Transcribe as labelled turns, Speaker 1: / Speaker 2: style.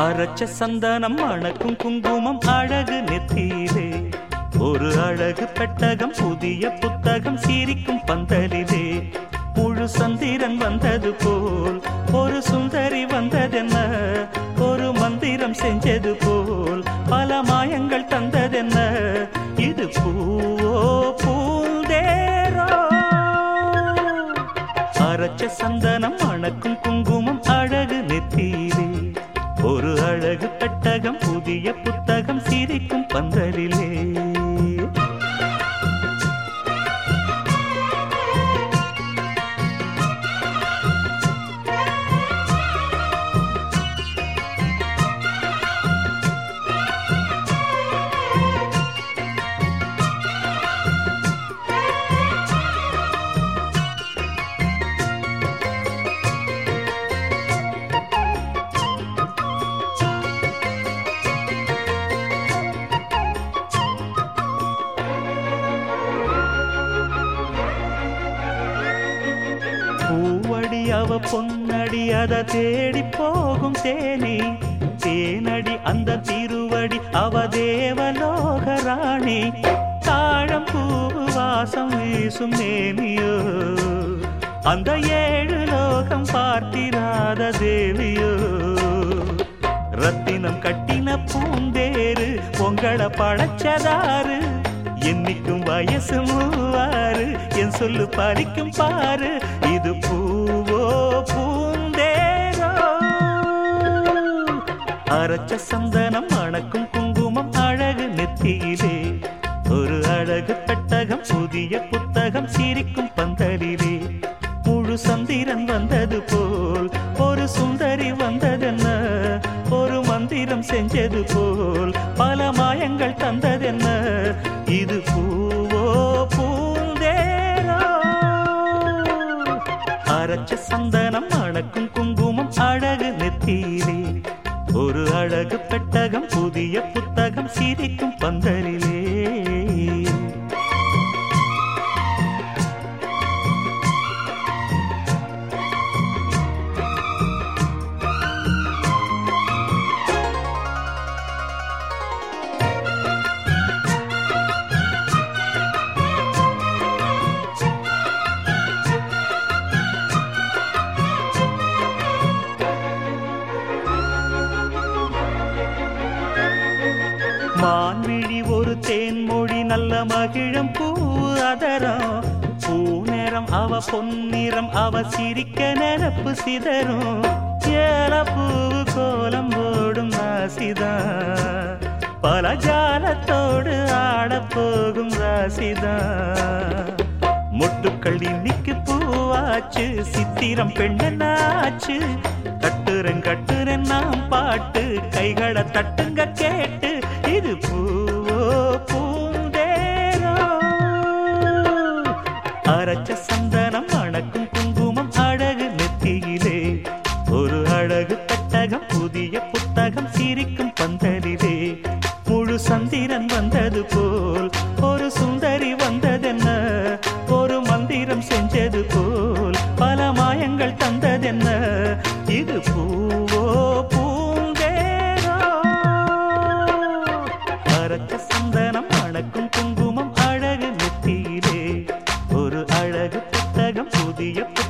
Speaker 1: அரைச்ச சந்தனம் அணக்கும் குங்குமம் அழகு நெத்தியிலே. ஒரு அழகு பெட்டகம் புதிய புத்தகம் சிரிக்கும் பந்தலிலே. முழு சந்திரன் வந்தது போல் ஒரு சுந்தரி வந்ததென்ன? ஒரு மந்திரம் செஞ்சது போல் பல மாயங்கள் தந்ததென்ன? இது பூவோ பூந்தேரோ. அரைச்ச சந்தனம் ஒரு அழகு பெட்டகம் புதிய புத்தகம் சிரிக்கும் பந்தலிலே. பூவடி அவ பொன்னடி அத தேடி போகும் தேனி. தேனடி அந்த திருவடி அவ தேவலோக ராணி. தாழம் பூவு வாசம் வீசும் மேனியோ. அந்த ஏழு லோகம் பார்த்திராத தேவியோ. ரத்தினம் கட்டின பூந்தேரு பொங்கல பழச்சதாறு. என்னைக்கும் வயசு மூவாறு என் சொல்லு பறிக்கும் பாரு இது பூவோ பூந்தேரோ அரைச்ச சந்தனம் அணக்கும் குங்குமம் அழகு நெத்தியிலே. ஒரு அழகு பெட்டகம் புதிய புத்தகம் சிரிக்கும் பந்தலிலே. முழு சந்திரன் வந்தது போல் ஒரு சுந்தரி வந்ததென்ன? ஒரு மந்திரம் செஞ்சது போல் பல மாயங்கள் தந்தது சந்தனம் குங்குமம் அழகு நெத்தீரே ஒரு அழகு பெட்டகம் புதிய புத்தகம் சிரிக்கும் பந்தரி ஒரு தேன்மொழி நல்ல மகிழம் பூ அதரம். பூ நேரம் அவ பொன்னிறம் அவ சிரிக்க நெனப்பு சிதறும். ஏல பூவு கோலம் போடும் ராசிதான். பல ஜாலத்தோடு ஆடப் போகும் ராசிதான். முட்டுக்கள் இன்னைக்கு பூவாச்சு சித்திரம் பெண்ணாச்சு கட்டுரன் கட்டுரன் நாம் பாட்டு. கைகளை தட்டுங்க புதிய